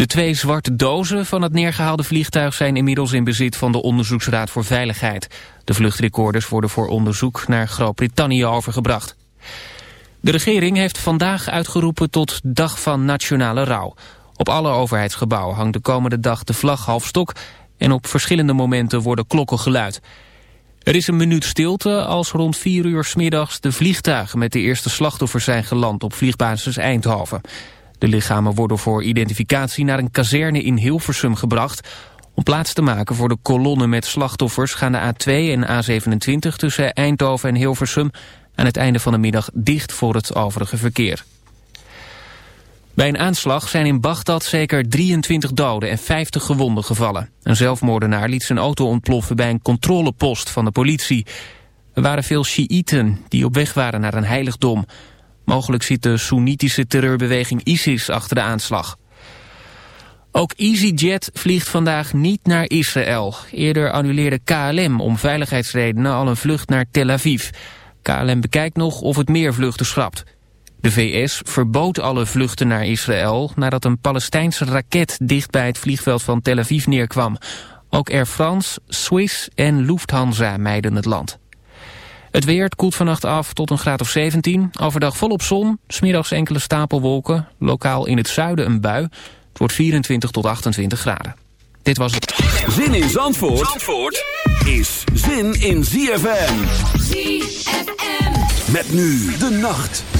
De twee zwarte dozen van het neergehaalde vliegtuig zijn inmiddels in bezit van de Onderzoeksraad voor Veiligheid. De vluchtrecorders worden voor onderzoek naar Groot-Brittannië overgebracht. De regering heeft vandaag uitgeroepen tot dag van nationale rouw. Op alle overheidsgebouwen hangt de komende dag de vlag halfstok... en op verschillende momenten worden klokken geluid. Er is een minuut stilte als rond vier uur smiddags de vliegtuigen... met de eerste slachtoffers zijn geland op vliegbasis Eindhoven. De lichamen worden voor identificatie naar een kazerne in Hilversum gebracht... Om plaats te maken voor de kolonnen met slachtoffers gaan de A2 en A27 tussen Eindhoven en Hilversum aan het einde van de middag dicht voor het overige verkeer. Bij een aanslag zijn in Bagdad zeker 23 doden en 50 gewonden gevallen. Een zelfmoordenaar liet zijn auto ontploffen bij een controlepost van de politie. Er waren veel Sjiïten die op weg waren naar een heiligdom. Mogelijk zit de Soenitische terreurbeweging ISIS achter de aanslag. Ook EasyJet vliegt vandaag niet naar Israël. Eerder annuleerde KLM om veiligheidsredenen al een vlucht naar Tel Aviv. KLM bekijkt nog of het meer vluchten schrapt. De VS verbood alle vluchten naar Israël nadat een Palestijnse raket dicht bij het vliegveld van Tel Aviv neerkwam. Ook Air France, Swiss en Lufthansa mijden het land. Het weer koelt vannacht af tot een graad of 17. Overdag volop zon, smiddags enkele stapelwolken. Lokaal in het zuiden een bui. Het wordt 24 tot 28 graden. Dit was het. Zin in Zandvoort, Zandvoort is zin in ZFM. ZFM. Met nu de nacht.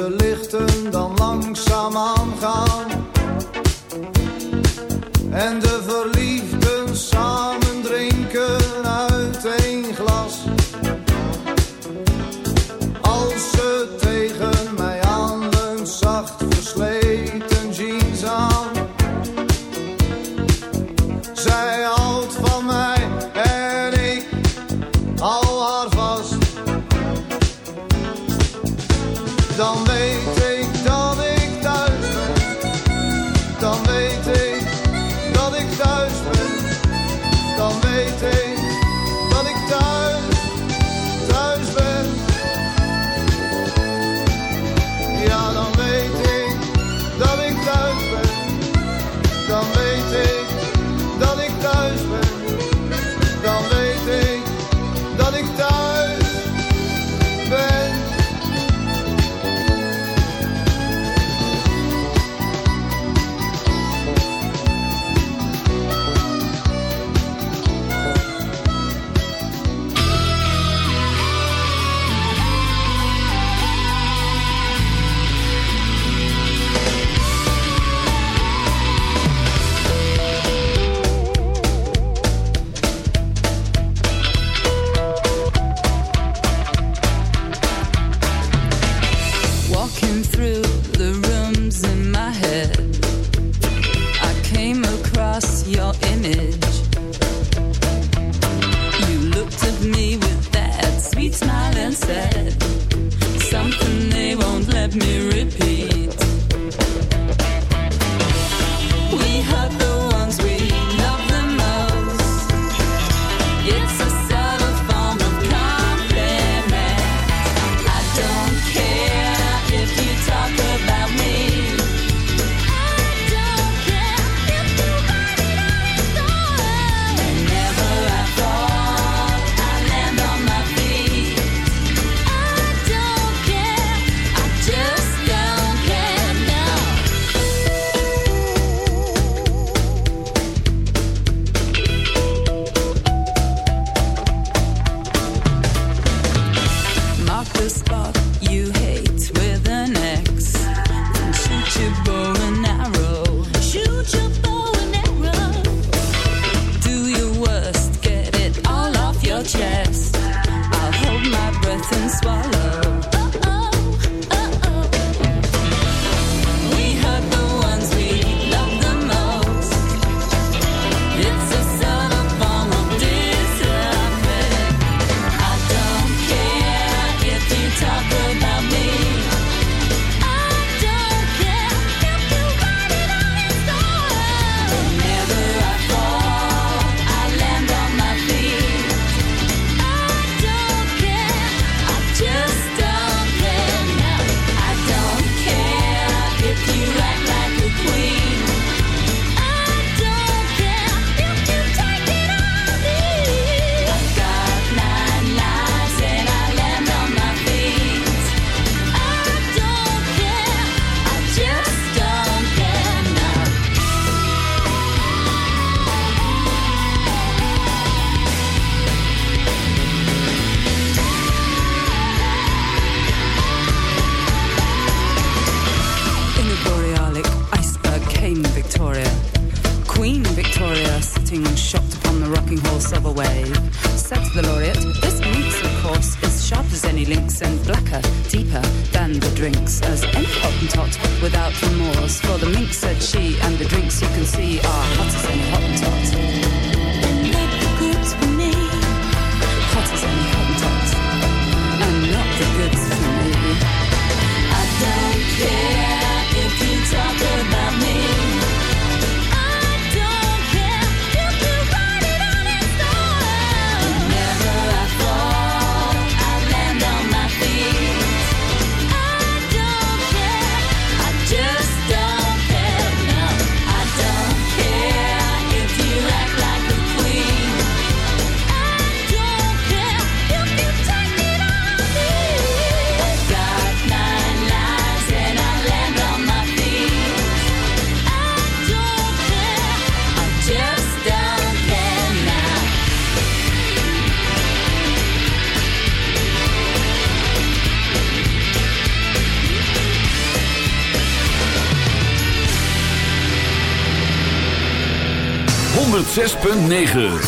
the 9.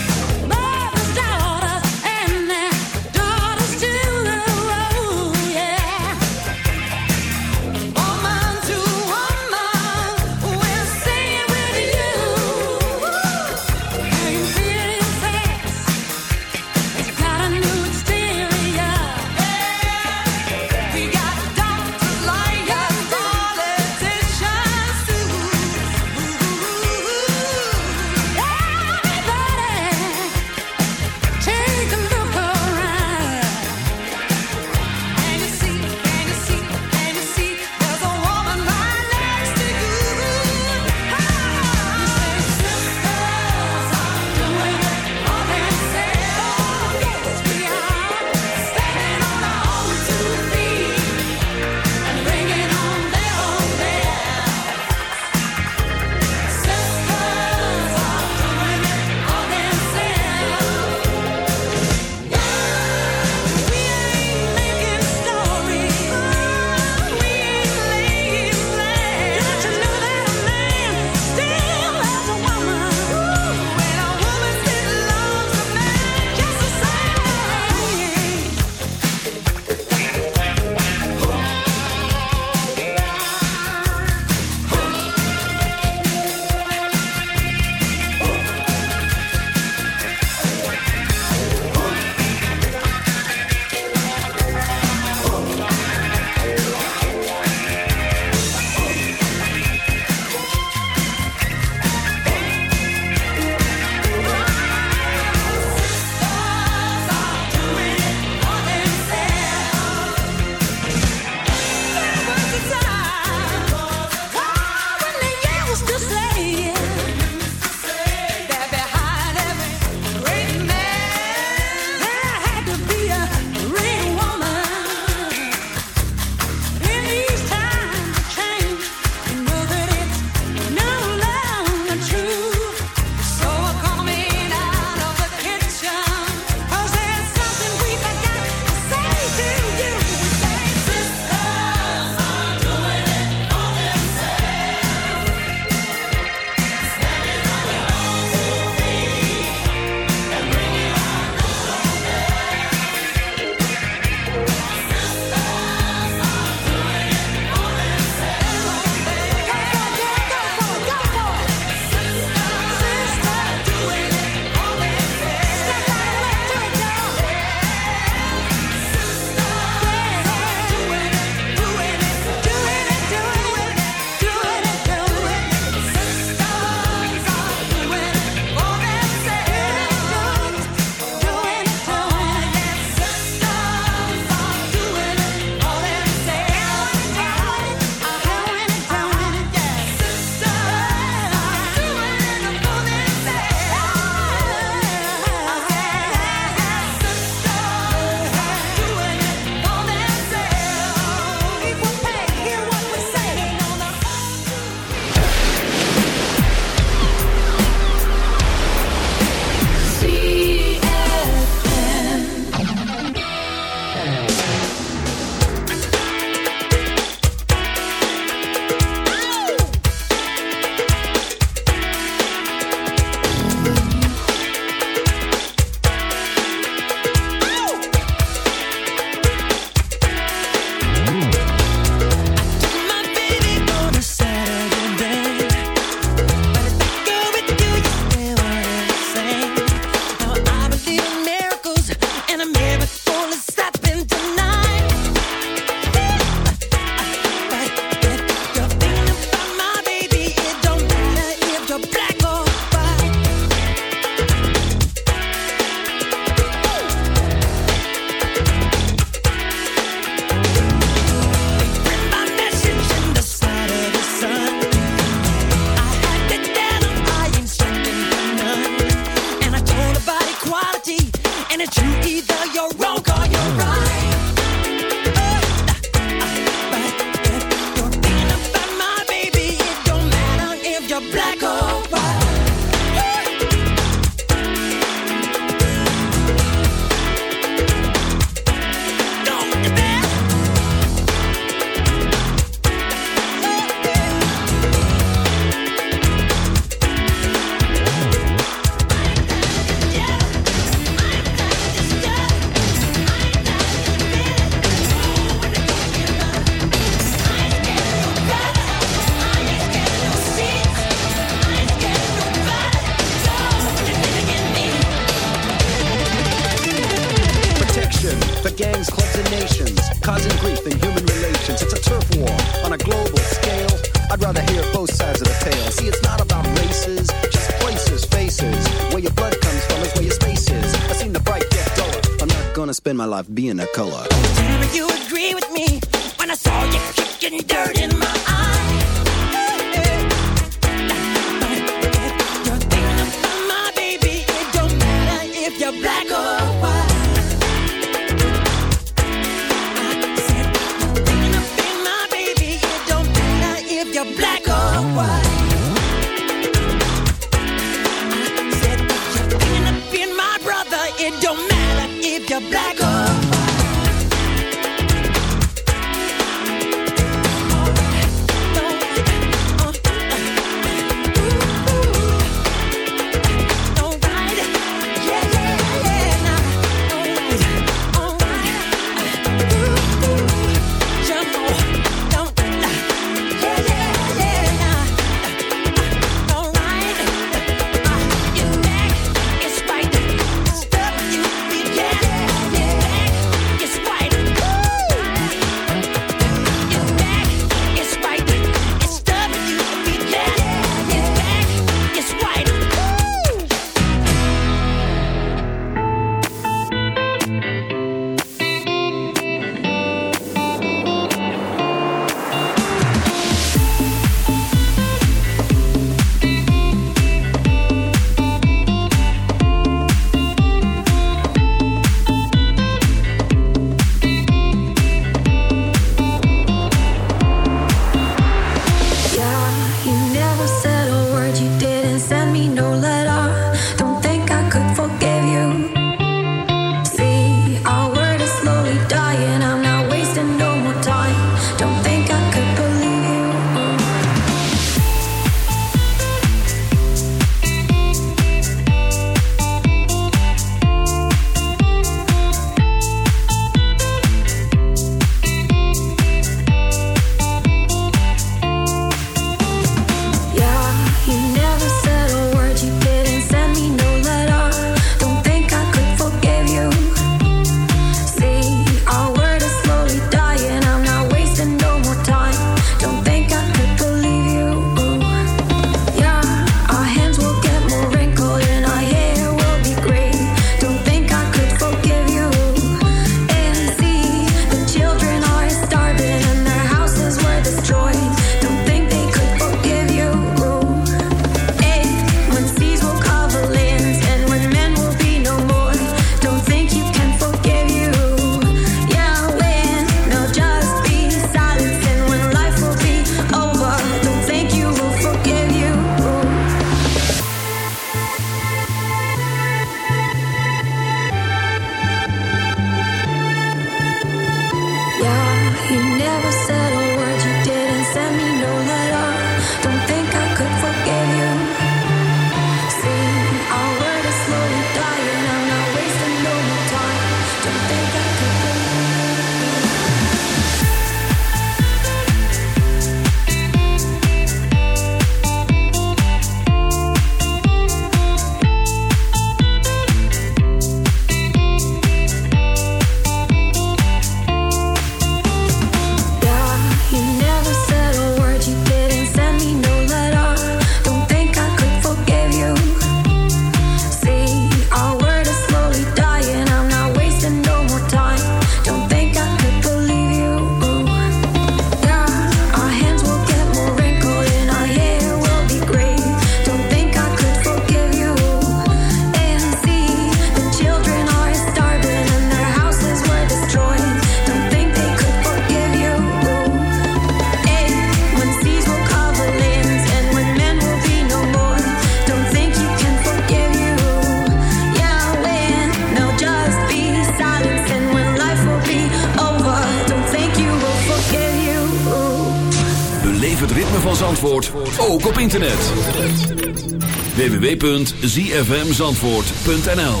zfmzandvoort.nl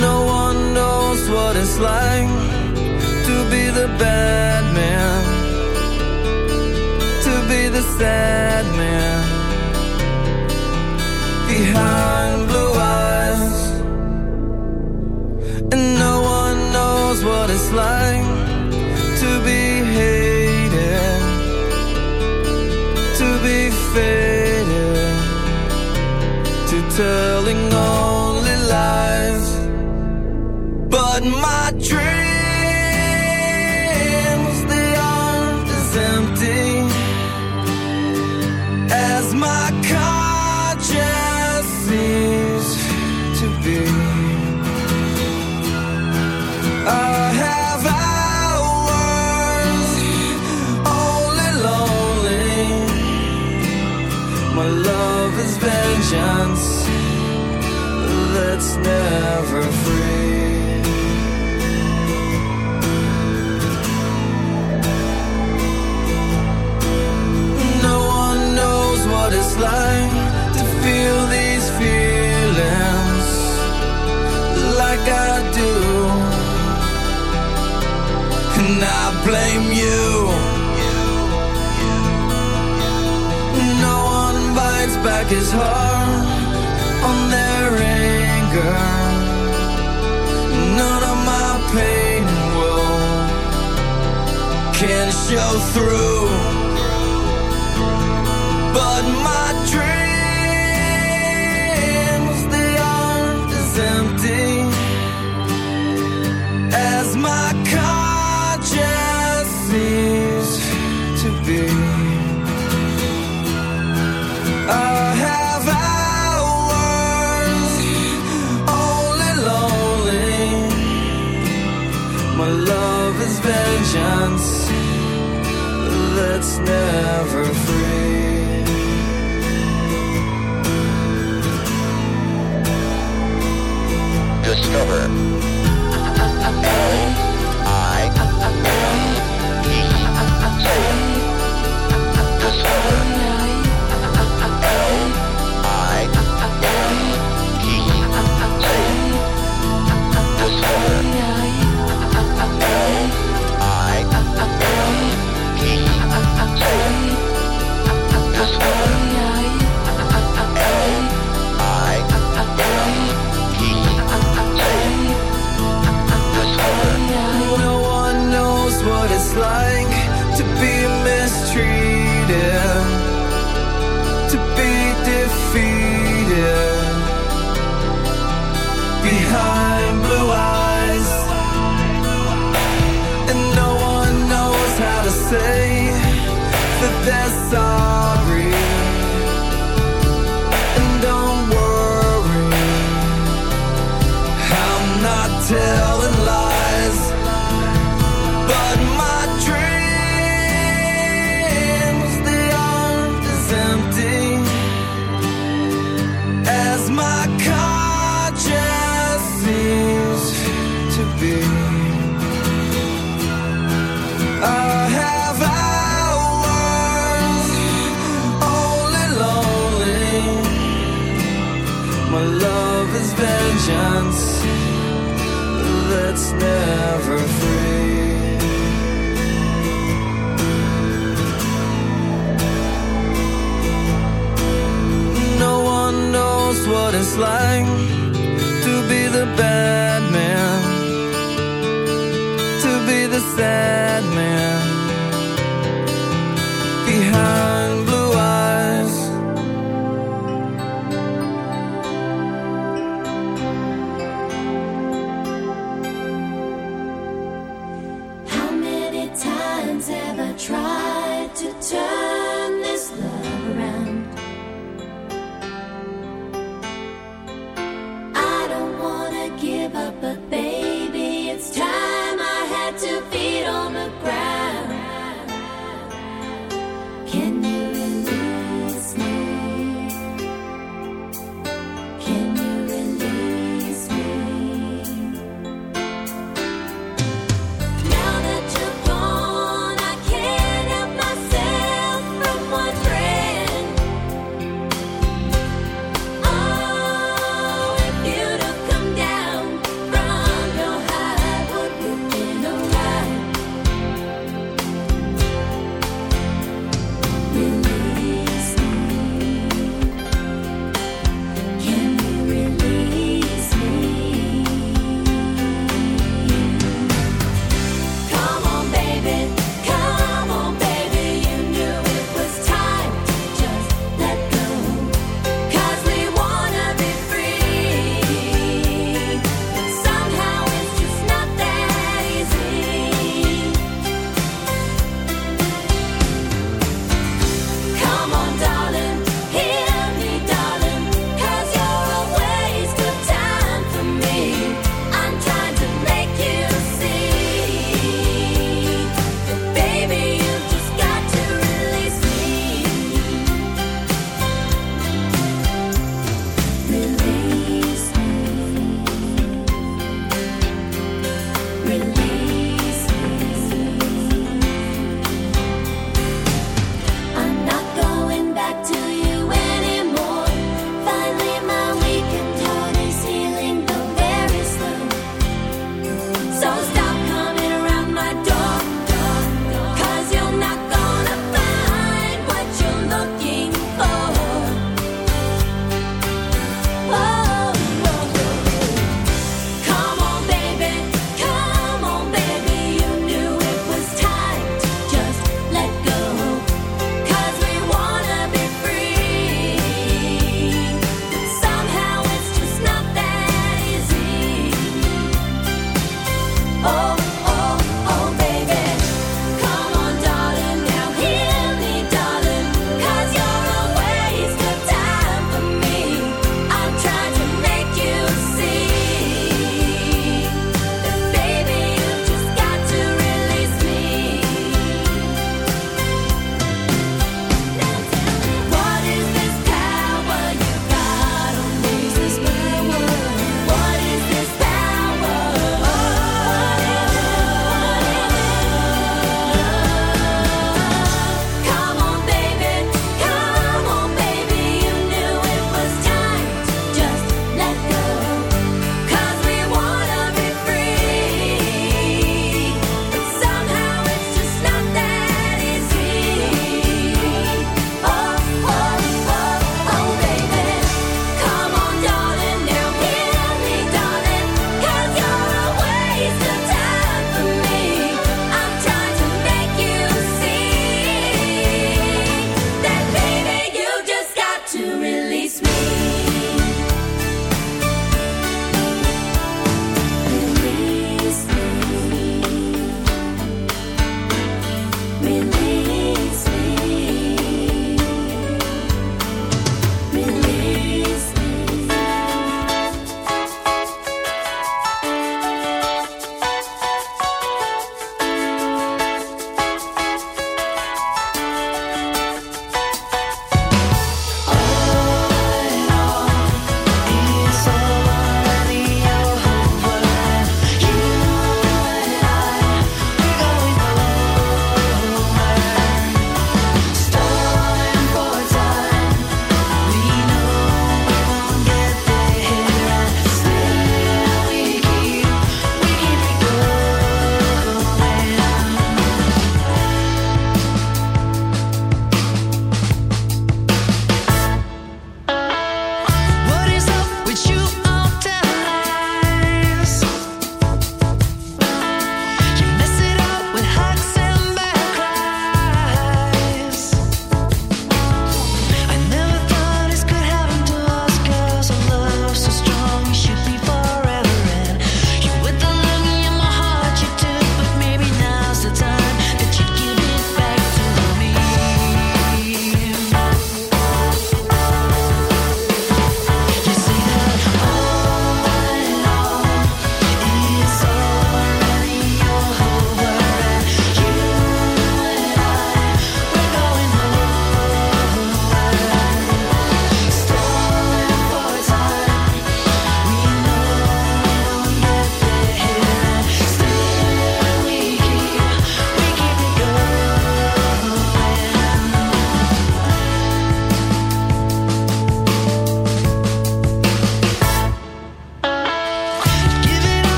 No one knows what it's like To be the bad man To be the sad man. telling all His heart on their anger. None of my pain and woe can show through.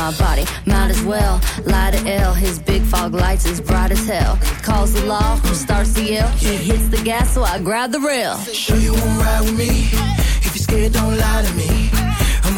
my body. Might as well lie to L. His big fog lights is bright as hell. Calls the law, starts the yell. He hits the gas, so I grab the rail. Sure you won't ride with me? If you're scared, don't lie to me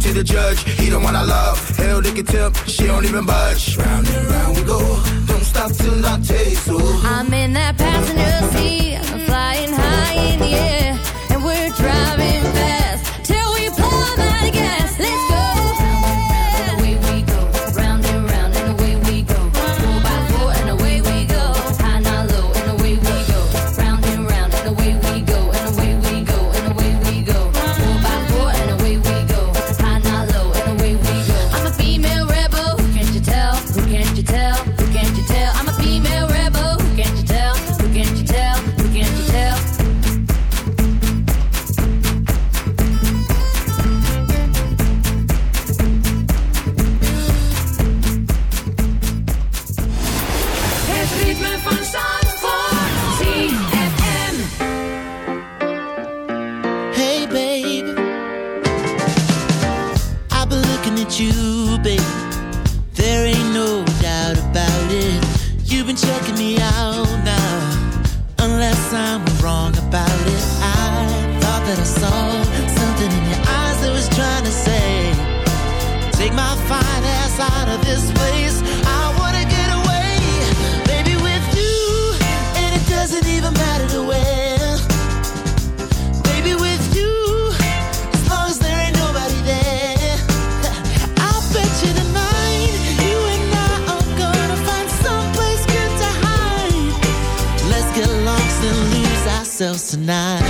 to the judge, he don't wanna love. Hell, they can tell she don't even budge. Round and round we go, don't stop till I taste. Oh. I'm in that passenger seat, I'm flying high in the air tonight.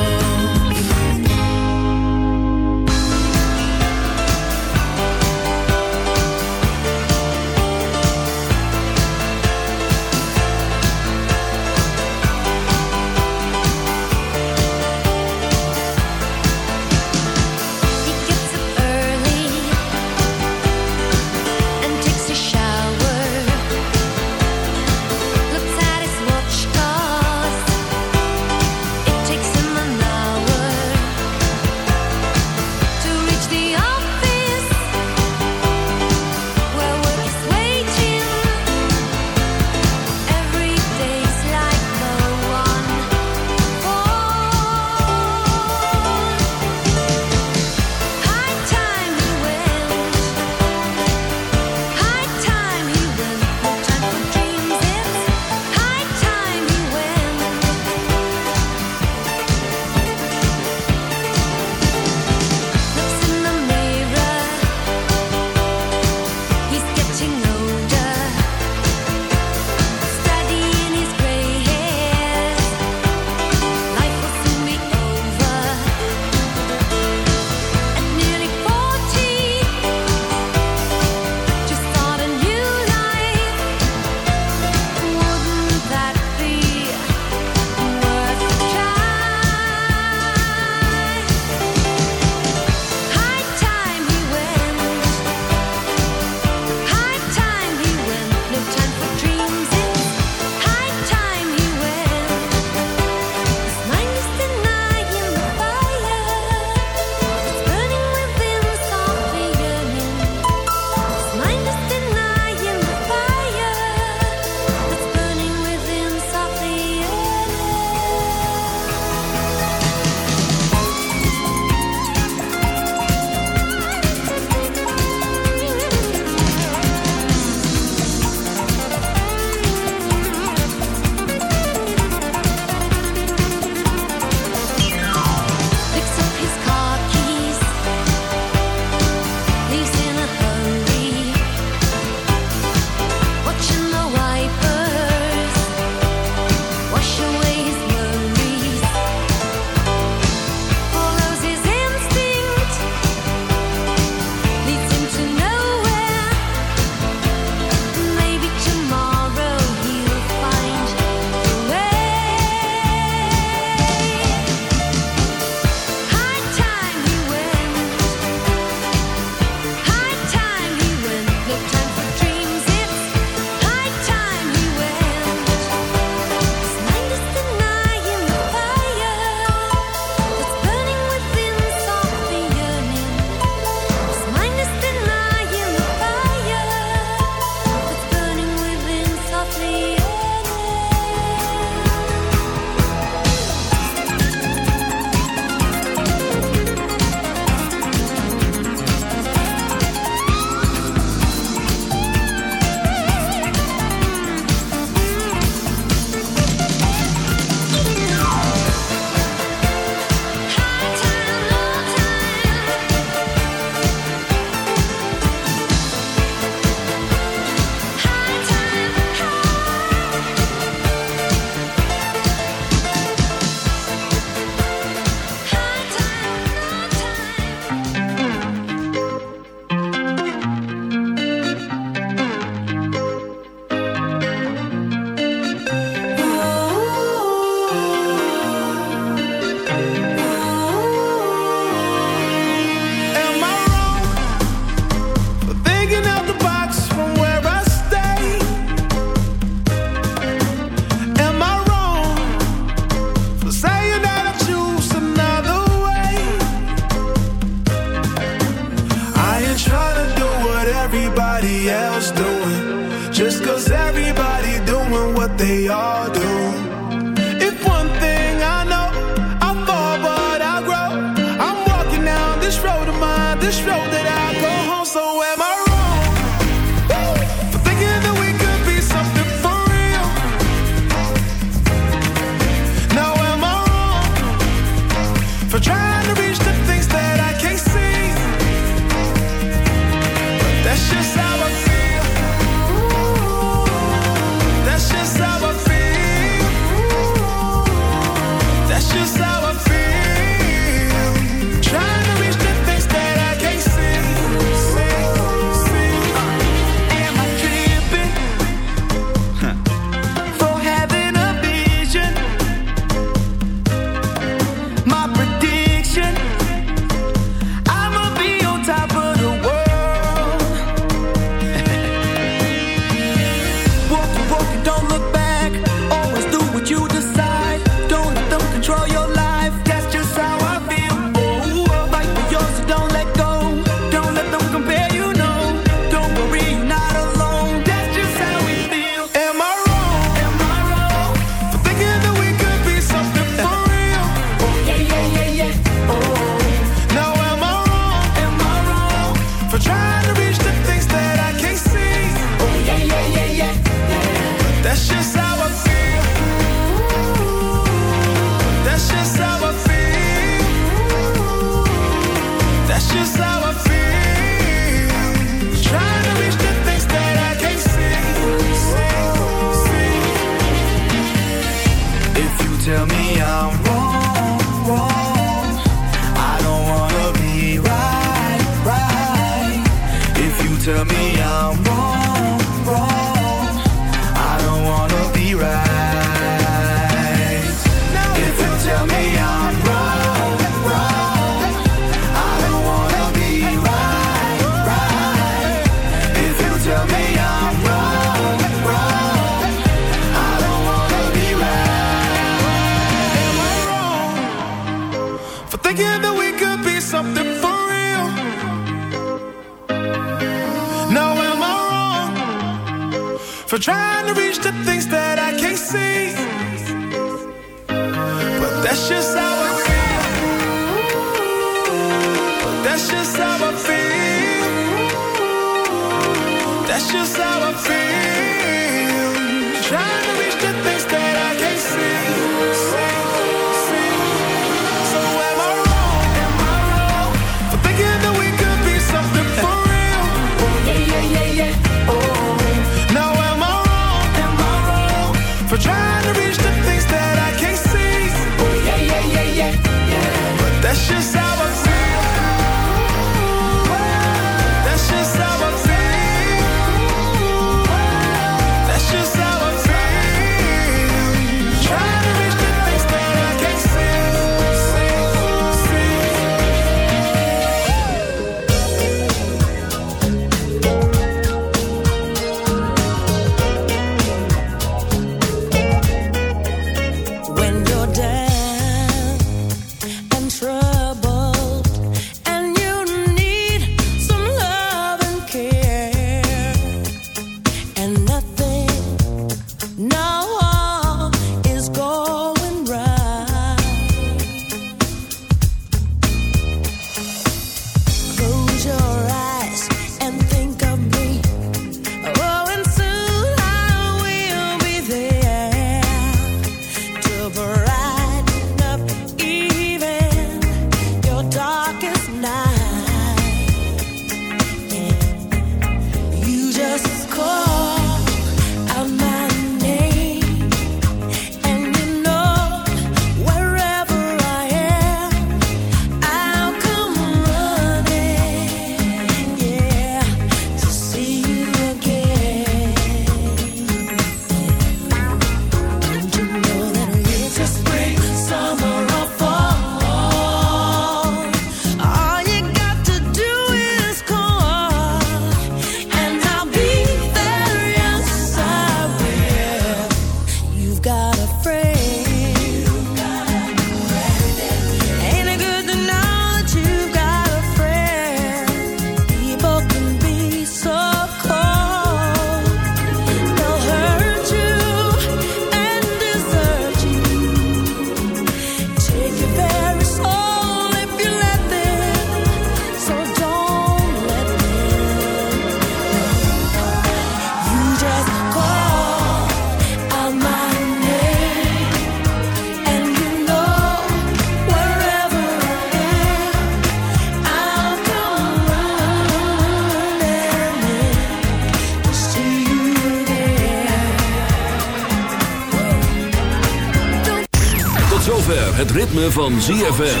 ritme van ZFM.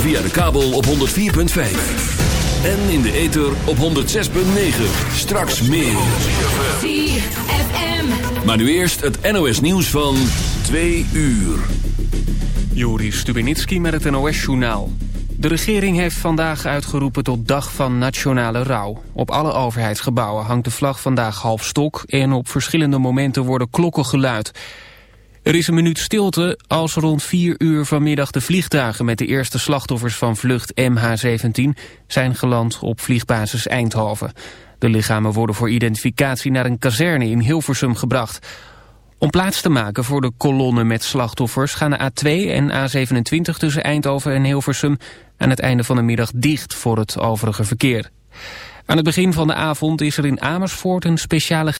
Via de kabel op 104.5. En in de ether op 106.9. Straks meer. ZFM. Maar nu eerst het NOS nieuws van 2 uur. Joris Stubenitski met het NOS-journaal. De regering heeft vandaag uitgeroepen tot dag van nationale rouw. Op alle overheidsgebouwen hangt de vlag vandaag half stok... en op verschillende momenten worden klokken geluid. Er is een minuut stilte als rond 4 uur vanmiddag de vliegtuigen... met de eerste slachtoffers van vlucht MH17 zijn geland op vliegbasis Eindhoven. De lichamen worden voor identificatie naar een kazerne in Hilversum gebracht... Om plaats te maken voor de kolonne met slachtoffers gaan de A2 en A27 tussen Eindhoven en Hilversum aan het einde van de middag dicht voor het overige verkeer. Aan het begin van de avond is er in Amersfoort een speciale